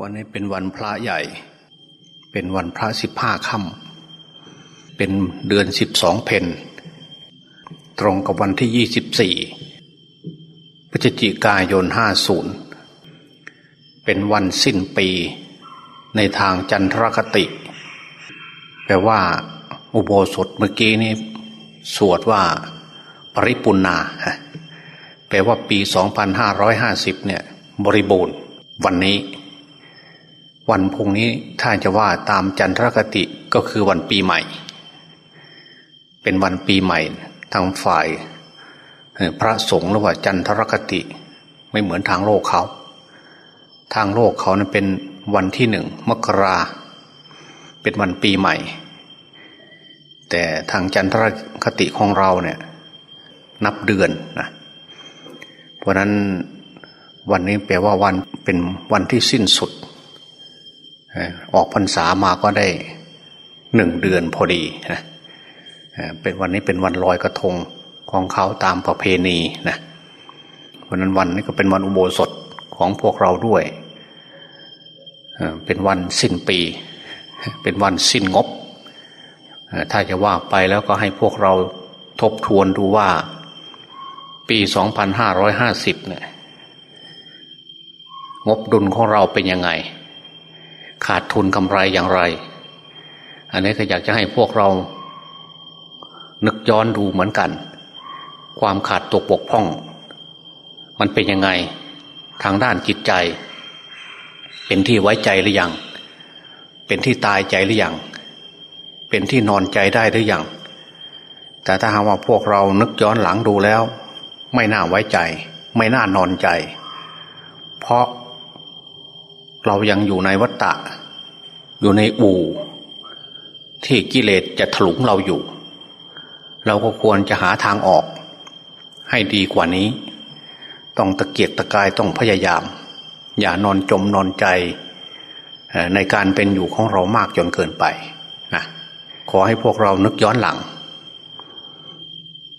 วันนี้เป็นวันพระใหญ่ เป็นวันพระสิบห้าค่ำเป็นเดือนสิบสองเพนตรงกับวันที่ยี่สิบสี่พฤศจิกายนห้าศูนย์เป็นวันสิ้นปีในทางจันทรคติ แปลว่า อุโบสถเมื่อกี้นี้สวดว่า ปริปุนาแปลว่าปีสองพันห้าร้อยห้าสิบเนี่ย บริบูรณ์วันนี้ วันพุ่งนี้ถ้าจะว่าตามจันทรคติก็คือวันปีใหม่ เป็นวันปีใหม่ทางฝ่ายพระสงฆ์หรือว่าจันทรคติ ไม่เหมือนทางโลกเขา ทางโลกเขานั้นเป็นวันที่หนึ่งมกราเป็นวันปีใหม่ แต่ทางจันทรคติของเราเนี่ย นับเดือนนะเพราะนั้นวันนี้แปลว่าวันเป็นวันที่สิ้นสุด ออกพรรษามาก็ได้หนึ่งเดือนพอดีนะเป็นวันนี้เป็นวันลอยกระทงของเขาตามประเพณีนะวันนั้นวันนี้ก็เป็นวันอุโบสถของพวกเราด้วย เป็นวันสิ้นปี เป็นวันสิ้นงบ ถ้าจะว่าไปแล้วก็ให้พวกเราทบทวนดูว่าปี 2550เนี่ยงบดุลของเราเป็นยังไง ขาดทุนกำไรอย่างไร อันนี้ก็อยากจะให้พวกเรา นึกย้อนดูเหมือนกัน ความขาดตกบกพร่อง มันเป็นยังไงทางด้านจิตใจ เป็นที่ไว้ใจหรือยัง เป็นที่ตายใจหรือยัง เป็นที่นอนใจได้หรือยัง แต่ถ้าหากว่าพวกเรานึกย้อนหลังดูแล้ว ไม่น่าไว้ใจ ไม่น่านอนใจ เพราะ เรายังอยู่ในวัฏฏะอยู่ในอู่ ที่กิเลสจะถลุงเราอยู่ เราก็ควรจะหาทางออก ให้ดีกว่านี้ ต้องตะเกียกตะกายต้องพยายาม อย่านอนจมนอนใจในการเป็นอยู่ของเรามากจนเกินไปนะขอให้พวกเรานึกย้อนหลัง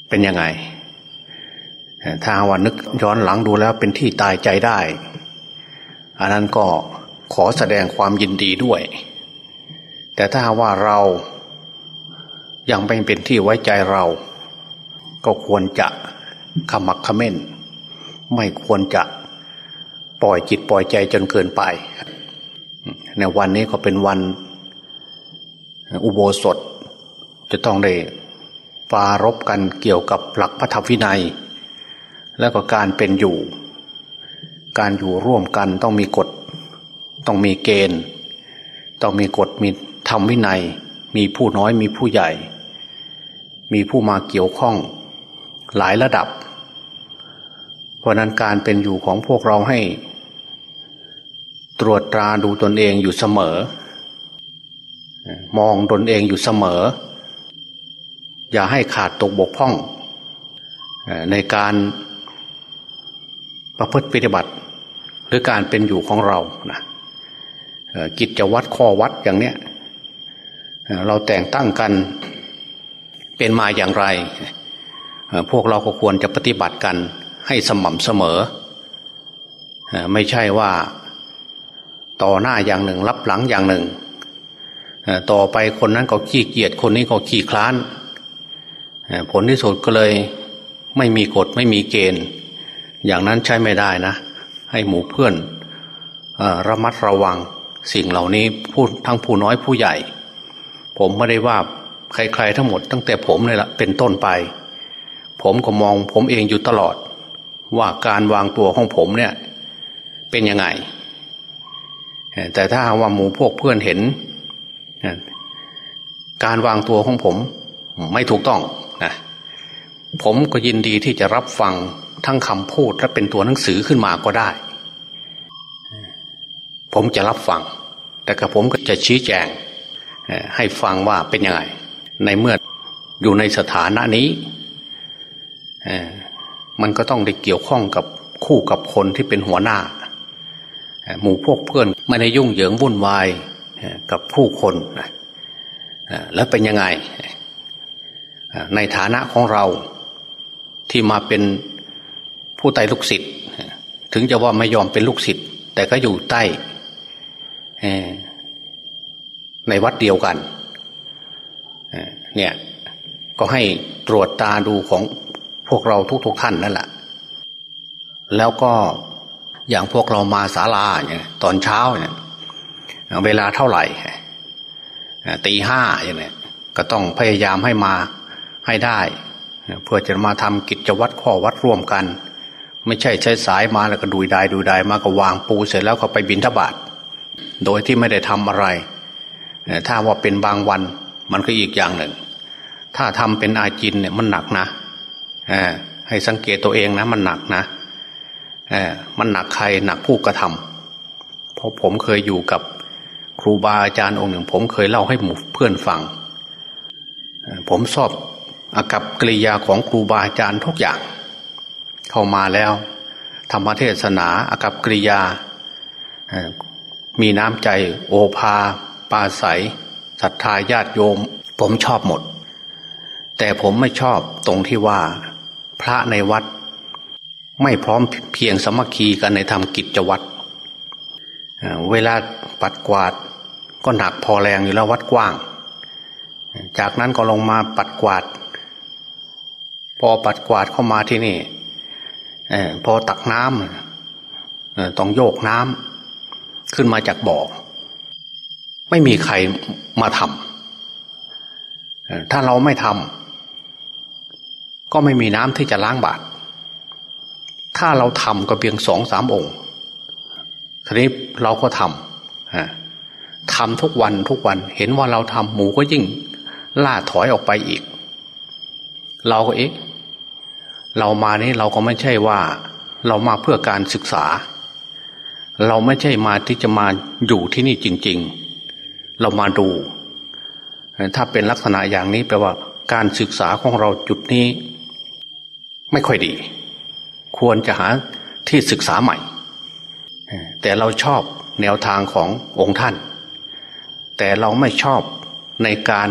เป็นยังไงถ้าว่านึกย้อนหลังดูแล้วเป็นที่ตายใจได้ อันนั้นก็ขอแสดงความยินดีด้วย แต่ถ้าว่าเรายังไม่เป็นที่ไว้ใจเรา ก็ควรจะขมักขม้น ไม่ควรจะปล่อยจิตปล่อยใจจนเกินไป ในวันนี้ก็เป็นวันอุโบสถ จะต้องได้ปารบกันเกี่ยวกับหลักพระธรรมวินัย แล้วก็การเป็นอยู่ การอยู่ร่วมกันต้องมีกฎ ต้องมีเกณฑ์ ต้องมีกฎมีธรรมวินัย มีผู้น้อยมีผู้ใหญ่ มีผู้มาเกี่ยวข้องหลายระดับ เพราะนั้นการเป็นอยู่ของพวกเราให้ ตรวจตราดูตนเองอยู่เสมอ มองตนเองอยู่เสมอ อย่าให้ขาดตกบกพร่องในการ ประพฤติปฏิบัติ หรือการเป็นอยู่ของเรานะกิจวัตรข้อวัดอย่างเนี้ยเราแต่งตั้งกันเป็นมาอย่างไร พวกเราก็ควรจะปฏิบัติกันให้สม่ำเสมอ ไม่ใช่ว่าต่อหน้าอย่างหนึ่ง รับหลังอย่างหนึ่ง ต่อไปคนนั้นก็ขี้เกียจคนนี้ก็ขี้คลาน ผลที่สุดก็เลยไม่มีกฎไม่มีเกณฑ์ อย่างนั้นใช้ไม่ได้นะ ให้หมู่เพื่อนระมัดระวังสิ่งเหล่านี้พูดทั้งผู้น้อยผู้ใหญ่ ผมไม่ได้ว่าใครๆทั้งหมด ตั้งแต่ผมเลยละเป็นต้นไป ผมก็มองผมเองอยู่ตลอด ว่าการวางตัวของผมเนี่ย เป็นยังไง แต่ถ้าว่าหมู่พวกเพื่อนเห็น การวางตัวของผมไม่ถูกต้องนะผมก็ยินดีที่จะรับฟัง ทั้งคำพูดและเป็นตัวหนังสือขึ้นมาก็ได้ ผมจะรับฟัง แต่กับผมก็จะชี้แจง ให้ฟังว่าเป็นยังไง ในเมื่ออยู่ในสถานะนี้ มันก็ต้องได้เกี่ยวข้องกับคู่กับคนที่เป็นหัวหน้า หมู่พวกเพื่อนไม่ได้ยุ่งเหยิงวุ่นวายกับผู้คนแล้วเป็นยังไง ในฐานะของเราที่มาเป็น ผู้ใต้ลูกศิษย์ถึงจะว่าไม่ยอมเป็นลูกศิษย์แต่ก็อยู่ใต้ในวัดเดียวกันเนี่ยก็ให้ตรวจตาดูของพวกเราทุกๆทท่านนั่นแหละแล้วก็อย่างพวกเรามาศาลาเนี่ยตอนเช้าเนี่ยเวลาเท่าไหร่ตีห้าอย่างเนี้ก็ต้องพยายามให้มาให้ได้ เพื่อจะมาทำกิจวัตรข้อวัดร่วมกัน ไม่ใช่ใช้สายมาแล้วก็ดูดายดูดายมาก็วางปูเสร็จแล้วก็ไปบินทบาทโดยที่ไม่ได้ทำอะไร ถ้าว่าเป็นบางวันมันก็อีกอย่างหนึ่ง ถ้าทำเป็นอาจินเนี่ยมันหนักนะให้สังเกตตัวเองนะมันหนักนะมันหนักใครหนักผู้กระทำเพราะผมเคยอยู่กับครูบาอาจารย์องค์หนึ่ง ผมเคยเล่าให้หมู่เพื่อนฟัง ผมสอบอากับกริยาของครูบาอาจารย์ทุกอย่าง เข้ามาแล้ว ธรรมเทศนาอากับกริยา มีน้ำใจโอภาปาใสศรัทธาญาติโยม ผมชอบหมด แต่ผมไม่ชอบตรงที่ว่า พระในวัด ไม่พร้อมเพียงสมัคคีกันในทำกิจวัตรเวลาปัดกวาดก็หนักพอแรงอยู่แล้ววัดกว้าง จากนั้นก็ลงมาปัดกวาด พอปัดกวาดเข้ามาที่นี่ พอตักน้ำต้องโยกน้ำขึ้นมาจากบ่อ ไม่มีใครมาทำถ้าเราไม่ทำก็ไม่มีน้ำที่จะล้างบาตรถ้าเราทำก็เพียงสองสามองค์ทีนี้เราก็ทำทำทุกวันทุกวันเห็นว่าเราทำหมูก็ยิ่งล่าถอยออกไปอีก เราก็เอ๊ะ เรามานี้เราก็ไม่ใช่ว่า เรามาเพื่อการศึกษา เราไม่ใช่มาที่จะมาอยู่ที่นี่จริง ๆ เรามาดู ถ้าเป็นลักษณะอย่างนี้แปลว่า การศึกษาของเราจุดนี้ ไม่ค่อยดี ควรจะหาที่ศึกษาใหม่ แต่เราชอบแนวทางขององค์ท่าน แต่เราไม่ชอบในการ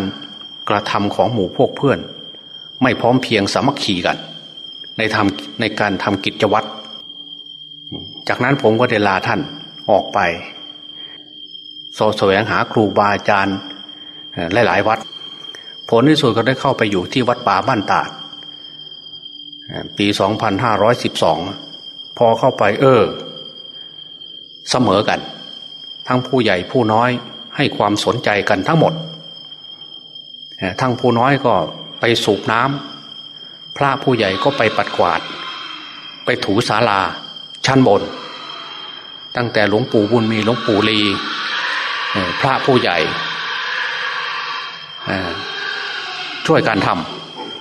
กระทำของหมู่พวกเพื่อน ไม่พร้อมเพียงสามัคคีกัน ในทำในการทำกิจวัตร จากนั้นผมก็ได้ลาท่านออกไปโซแสวงหาครูบาอาจารย์หลาย ๆ วัด ผลที่สุดก็ได้เข้าไปอยู่ที่วัดป่าบ้านตาด ปีสองพันห้าร้อยสิบสองพอเข้าไปเออ เสมอกัน ทั้งผู้ใหญ่ผู้น้อยให้ความสนใจกันทั้งหมด ทั้งผู้น้อยก็ไปสูบน้ำ พระผู้ใหญ่ก็ไปปัดกวาด ไปถูศาลาชั้นบน ตั้งแต่หลวงปู่บุญมีหลวงปู่ลีพระผู้ใหญ่ช่วยการท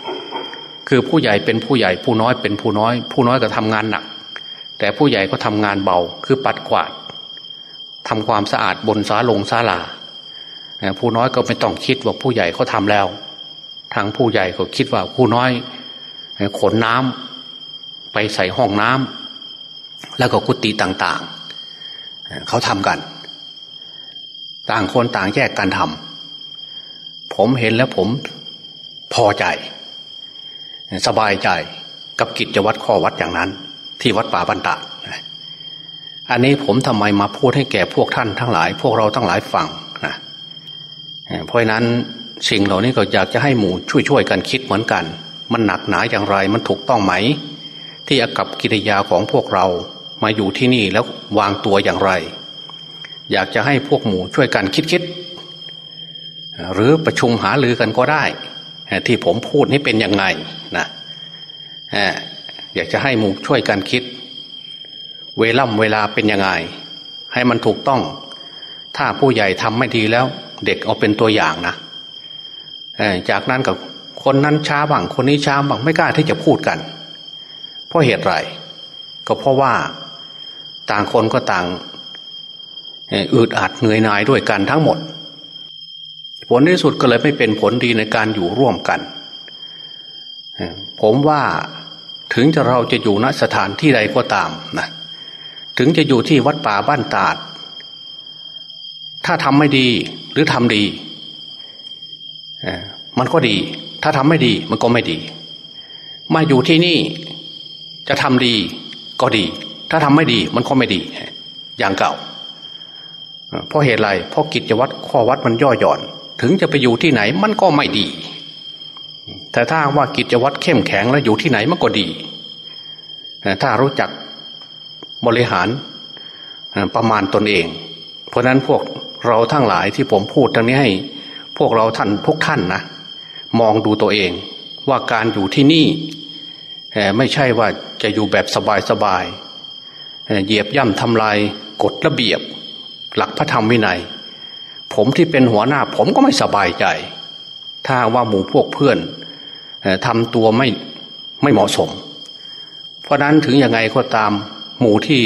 ำคือผู้ใหญ่เป็นผู้ใหญ่ผู้น้อยเป็นผู้น้อย ผู้น้อยก็ทำงานหนัก แต่ผู้ใหญ่ก็ทำงานเบาคือปัดกวาดทำความสะอาดบนศาลงศาลาผู้น้อยก็ไม่ต้องคิดว่าผู้ใหญ่เขาทาแล้ว ทางผู้ใหญ่ก็คิดว่าผู้น้อย ขนน้ำไปใส่ห้องน้ำแล้วก็กุฏิต่างๆ เขาทำกัน ต่างคนต่างแยกกันทำผมเห็นแล้วผมพอใจ สบายใจกับกิจวัตรข้อวัดอย่างนั้น ที่วัดป่าบันตาอันนี้ผมทำไมมาพูดให้แก่พวกท่านทั้งหลาย พวกเราทั้งหลายฟังนะเพราะนั้นสิ่งเหล่านี้ก็อยากจะให้หมู่ช่วยๆกันคิดเหมือนกัน มันหนักหนาอย่างไรมันถูกต้องไหม ที่อากับกิริยาของพวกเรามาอยู่ที่นี่แล้ววางตัวอย่างไร อยากจะให้พวกหมู่ช่วยกันคิดๆหรือประชุมหาลือกันก็ได้ ที่ผมพูดนี่เป็นยังไงนะอยากจะให้หมู่ช่วยกันคิด เวล่ำเวลาเป็นยังไง ให้มันถูกต้อง ถ้าผู้ใหญ่ทำไม่ดีแล้ว เด็กเอาเป็นตัวอย่างนะจากนั้นกับ คนนั้นช้าบ้างคนนี้ช้าบ้างไม่กล้าที่จะพูดกัน เพราะเหตุไรก็เพราะว่าต่างคนก็ต่างอึดอัดเหนื่อยหน่ายด้วยกันทั้งหมด ผลที่สุดก็เลยไม่เป็นผลดีในการอยู่ร่วมกัน ผมว่าถึงจะเราจะอยู่ณสถานที่ใดก็ตามนะถึงจะอยู่ที่วัดป่าบ้านตาด ถ้าทำไม่ดีหรือทำดี มันก็ดี ถ้าทำไม่ดีมันก็ไม่ดี มาอยู่ที่นี่จะทำดีก็ดี ถ้าทำไม่ดีมันก็ไม่ดี อย่างเก่า เพราะเหตุไรเพราะกิจวัตรข้อวัดมันย่อหย่อน ถึงจะไปอยู่ที่ไหนมันก็ไม่ดี แต่ถ้าว่ากิจวัตรเข้มแข็งแล้วอยู่ที่ไหนมันก็ดี ถ้ารู้จักบริหารประมาณตนเอง เพราะนั้นพวกเราทั้งหลายที่ผมพูดตรงนี้ให้ พวกเราท่านทุกท่านนะ มองดูตัวเองว่าการอยู่ที่นี่ไม่ใช่ว่าจะอยู่แบบสบายๆเหยียบย่ำทำลายกฎระเบียบ หลักพระธรรมวินัย ผมที่เป็นหัวหน้าผมก็ไม่สบายใจ ถ้าว่าหมู่พวกเพื่อนทำตัวไม่ไม่เหมาะสม เพราะนั้นถึงยังไงก็ตามหมู่ที่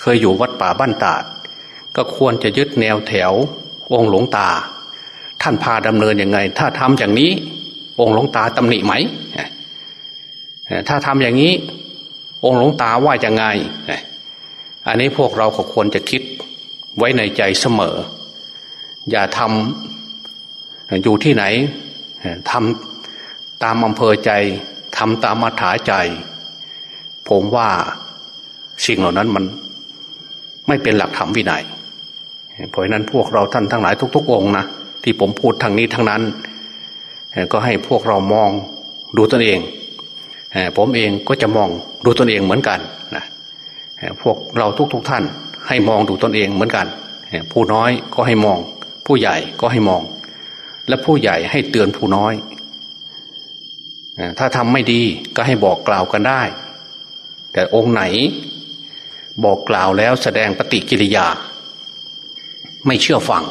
เคยอยู่วัดป่าบ้านตาด ก็ควรจะยึดแนวแถวองค์หลวงตา ท่านพาดำเนินยังไง ถ้าทำอย่างนี้ องค์หลวงตาตำหนิไหมถ้าทำอย่างนี้ องค์หลวงตาว่ายังไงอันนี้พวกเราก็ควรจะคิดไว้ในใจเสมอ อย่าทำอยู่ที่ไหนทำตามอำเภอใจทำตามมาถาใจ ผมว่าสิ่งเหล่านั้นมันไม่เป็นหลักธรรมวินัยเพราะนั้นพวกเราท่านทั้งหลายทุก ๆ องนะ ที่ผมพูดทางนี้ทั้งนั้น ก็ให้พวกเรามองดูตนเอง ผมเองก็จะมองดูตนเองเหมือนกันนะพวกเราทุกๆทท่าน ให้มองดูตนเองเหมือนกัน ผู้น้อยก็ให้มอง ผู้ใหญ่ก็ให้มอง และผู้ใหญ่ให้เตือนผู้น้อย ถ้าทำไม่ดีก็ให้บอกกล่าวกันได้ แต่องค์ไหนบอกกล่าวแล้วแสดงปฏิกิริยา ไม่เชื่อฟัง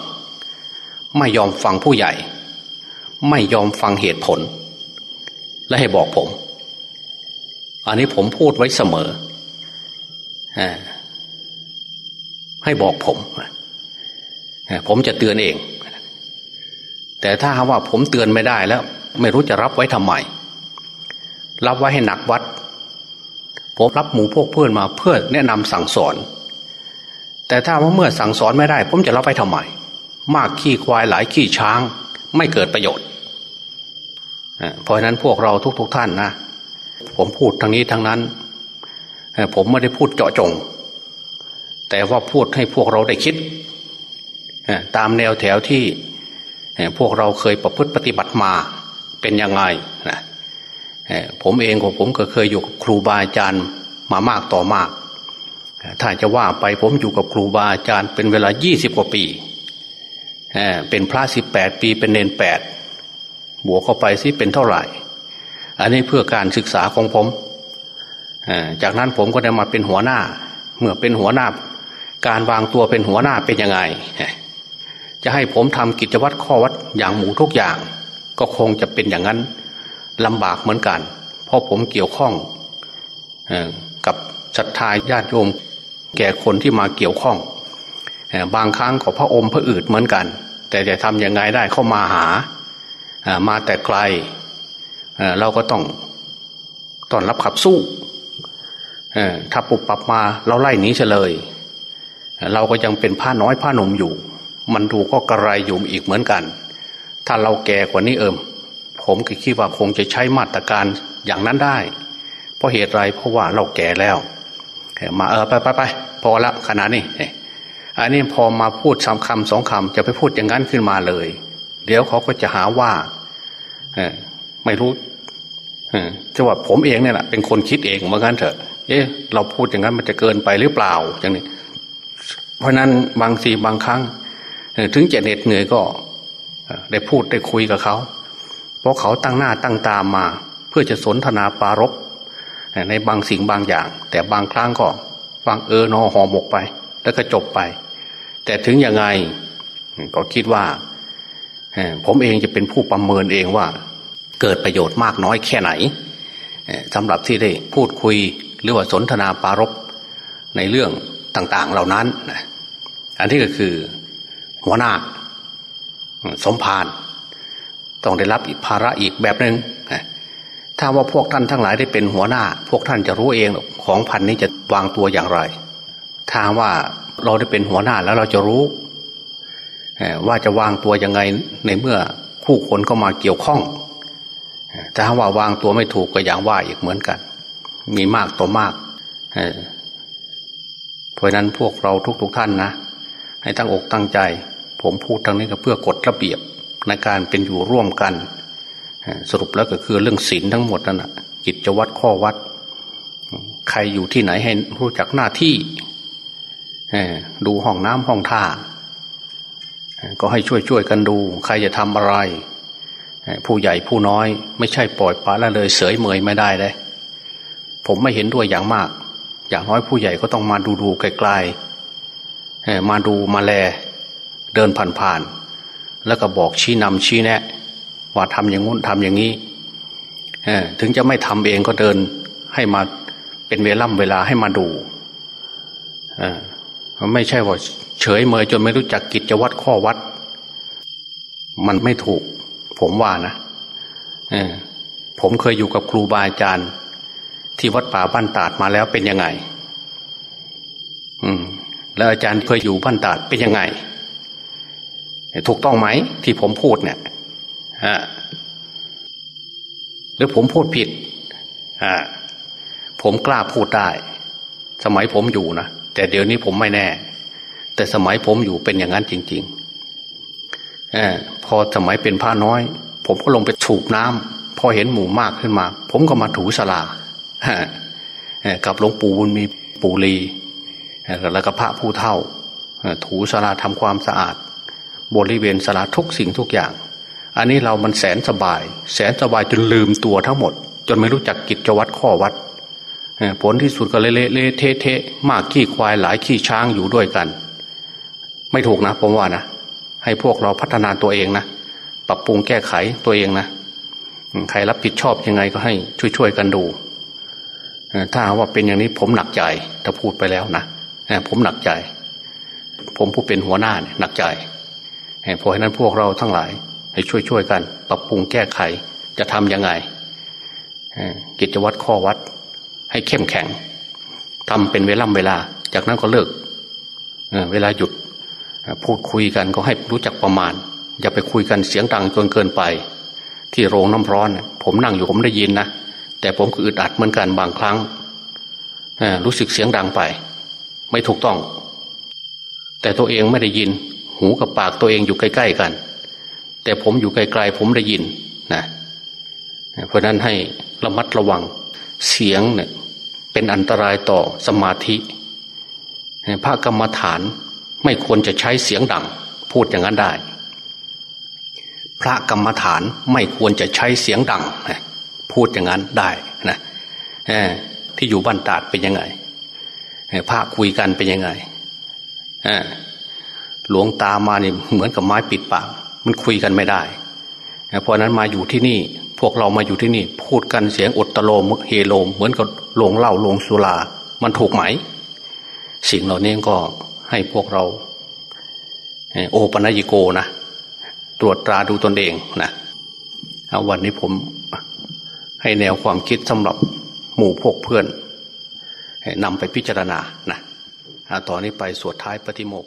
ไม่ยอมฟังผู้ใหญ่ ไม่ยอมฟังเหตุผล และให้บอกผม อันนี้ผมพูดไว้เสมอให้บอกผมผมจะเตือนเอง แต่ถ้าว่าผมเตือนไม่ได้แล้ว ไม่รู้จะรับไว้ทำไม รับไว้ให้หนักวัด ผมรับหมู่พวกเพื่อนมาเพื่อแนะนำสั่งสอน แต่ถ้าว่าเมื่อสั่งสอนไม่ได้ ผมจะรับไว้ทำไม มากขี้ควายหลายขี้ช้าง ไม่เกิดประโยชน์เพราะนั้นพวกเราทุกๆทท่านนะ ผมพูดทางนี้ทางนั้น ผมไม่ได้พูดเจาะจง แต่ว่าพูดให้พวกเราได้คิด ตามแนวแถวที่พวกเราเคยประพฤติปฏิบัติมาเป็นยังไงนะผมเองของผมก็เคยอยู่กับครูบาอาจารย์มามากต่อมาก ถ้าจะว่าไปผมอยู่กับครูบาอาจารย์เป็นเวลายี่สิบกว่าปี เป็นพระสิบแปดปีเป็นเนนแปดบวกเข้าไปสิเป็นเท่าไหร่ อันนี้เพื่อการศึกษาของผม จากนั้นผมก็ได้มาเป็นหัวหน้า เมื่อเป็นหัวหน้า การวางตัวเป็นหัวหน้าเป็นยังไง จะให้ผมทำกิจวัตรข้อวัดอย่างหมูทุกอย่าง ก็คงจะเป็นอย่างนั้นลำบากเหมือนกัน เพราะผมเกี่ยวข้องกับศรัทธาญาติโยมแก่คนที่มาเกี่ยวข้อง บางครั้งก็พระอมพระอืดเหมือนกัน แต่จะทำยังไงได้เข้ามาหามาแต่ไกลเราก็ต้องตอนรับขับสู้ถ้าปุบปับมาเราไล่หนีเฉลย เราก็ยังเป็นผ้าน้อยผ้าหนุ่มอยู่ มันดูก็กระไรอยู่อีกเหมือนกัน ถ้าเราแก่กว่านี้เอิมผมก็คิดว่าคงจะใช้มาตรการอย่างนั้นได้ เพราะเหตุไรเพราะว่าเราแก่แล้ว มาเออไปไปไปพอละขนาดนี้ อันนี้พอมาพูดสามคำสองคำจะไปพูดอย่างนั้นขึ้นมาเลย เดี๋ยวเขาก็จะหาว่าไม่รู้จะว่าผมเองเนี่ยแหละเป็นคนคิดเองเหมือนกันเถอะ เอ๊ะ เราพูดอย่างนั้นมันจะเกินไปหรือเปล่าอย่างนี้ เพราะนั้นบางทีบางครั้งถึงจะเหน็ดเหนื่อยก็ได้พูดได้คุยกับเขา เพราะเขาตั้งหน้าตั้งตามมา เพื่อจะสนทนาปารบในบางสิ่งบางอย่าง แต่บางครั้งก็ฟังเออนอหอหมกไป แล้วก็จบไป แต่ถึงยังไง ก็คิดว่า ผมเองจะเป็นผู้ประเมินเองว่า เกิดประโยชน์มากน้อยแค่ไหนสำหรับที่ได้พูดคุยหรือว่าสนทนาปารบในเรื่องต่าง ๆ เหล่านั้นอันที่ก็คือหัวหน้าสมภารต้องได้รับอีกภาระอีกแบบหนึง่งถ้าว่าพวกท่านทั้งหลายได้เป็นหัวหน้า พวกท่านจะรู้เองของพันนี้จะวางตัวอย่างไร ถ้าว่า เราได้เป็นหัวหน้าแล้วเราจะรู้ว่าจะวางตัวยังไงในเมื่อคู่คนเข้ามาเกี่ยวข้องถ้าว่าวางตัวไม่ถูกก็อย่างว่าอีกเหมือนกัน มีมากต่อมากเพราะนั้นพวกเราทุกๆทท่านนะ ให้ตั้งอกตั้งใจ ผมพูดทางนี้ก็เพื่อกฎระเบียบในการเป็นอยู่ร่วมกัน สรุปแล้วก็คือเรื่องศีลทั้งหมดนั่นแหะกิจวัตรข้อวัด ใครอยู่ที่ไหนให้รู้จักหน้าที่ ดูห้องน้ำห้องท่า ก็ให้ช่วยช่วยกันดู ใครจะทำอะไร ผู้ใหญ่ผู้น้อยไม่ใช่ปล่อยปละละเลยเสยเมยไม่ได้เลย ผมไม่เห็นด้วยอย่างมาก อย่างน้อยผู้ใหญ่ก็ต้องมาดูดูไกลๆมาดูมาแล เดินผ่านๆแล้วก็บอกชี้นำชี้แนะ ว่าทำอย่างงู้นทำอย่างนี้ถึงจะไม่ทำเองก็เดินให้มาเป็นเวล่ำเวลาให้มาดู ไม่ใช่ว่าเฉยเมยจนไม่รู้จักกิจวัตรข้อวัด มันไม่ถูก ผมว่านะผมเคยอยู่กับครูบาอาจารย์ ที่วัดป่าบ้านตาดมาแล้วเป็นยังไง อืม แล้วอาจารย์เคยอยู่บ้านตาดเป็นยังไง ถูกต้องไหมที่ผมพูดเนี่ยฮะหรือผมพูดผิดอ่าผมกล้าพูดได้ สมัยผมอยู่นะ แต่เดี๋ยวนี้ผมไม่แน่ แต่สมัยผมอยู่เป็นอย่างนั้นจริงๆอพอสมัยเป็นพระน้อย ผมก็ลงไปถูกน้ำพอเห็นหมู่มากขึ้นมา ผมก็มาถูสลากับหลวงปู่บุญมีปู่ลีแล้วก็พระผู้เท่าถูสลาทำความสะอาด บริเวณสลาทุกสิ่งทุกอย่าง อันนี้เรามันแสนสบาย แสนสบายจนลืมตัวทั้งหมด จนไม่รู้จักกิจวัตรข้อวัด ผลที่สุดก็เละเละเทะเทะมากขี้ควายหลายขี้ช้างอยู่ด้วยกัน ไม่ถูกนะผมว่านะให้พวกเราพัฒนาตัวเองนะปรับปรุงแก้ไขตัวเองนะใครรับผิดชอบยังไงก็ให้ช่วยๆกันดูถ้าว่าเป็นอย่างนี้ผมหนักใจถ้าพูดไปแล้วนะผมหนักใจ ผมผู้เป็นหัวหน้าเนี่ยหนักใจเพราะฉะนั้นพวกเราทั้งหลาย ให้ช่วยๆกัน ปรับปรุงแก้ไขจะทำยังไงกิจวัตรข้อวัด ให้เข้มแข็งทำเป็นเวล่ำเวลา จากนั้นก็เลิกเวลาหยุดพูดคุยกันก็ให้รู้จักประมาณ อย่าไปคุยกันเสียงดังจนเกินไป ที่โรงน้ำร้อน ผมนั่งอยู่ผมได้ยินนะแต่ผมก็อึดอัดเหมือนกันบางครั้งรู้สึกเสียงดังไป ไม่ถูกต้อง แต่ตัวเองไม่ได้ยิน หูกับปากตัวเองอยู่ใกล้ ๆ กัน แต่ผมอยู่ไกลๆผมได้ยินนะเพราะนั้นให้ระมัดระวังเสียงเนี่ย เป็นอันตรายต่อสมาธิพระกรรมฐานไม่ควรจะใช้เสียงดัง พูดอย่างนั้นได้ พระกรรมฐานไม่ควรจะใช้เสียงดัง พูดอย่างนั้นได้นะที่อยู่บ้านตาดเป็นยังไงพระคุยกันเป็นยังไงหลวงตามาเนี่ยเหมือนกับไม้ปิดปาก มันคุยกันไม่ได้เพราะนั้นมาอยู่ที่นี่ วกเรามาอยู่ที่นี่ พูดกันเสียงอดตโลมเฮโลม เหมือนกับหลงเหล้าหลงสุรามันถูกไหม สิ่งเหล่านี้ก็ให้พวกเรา โอปัญญิโกนะตรวจตราดูตนเองนะวันนี้ผมให้แนวความคิดสำหรับหมู่พวกเพื่อนนำไปพิจารณานะต่อนนี้ไปสวดท้ายปฏิโมก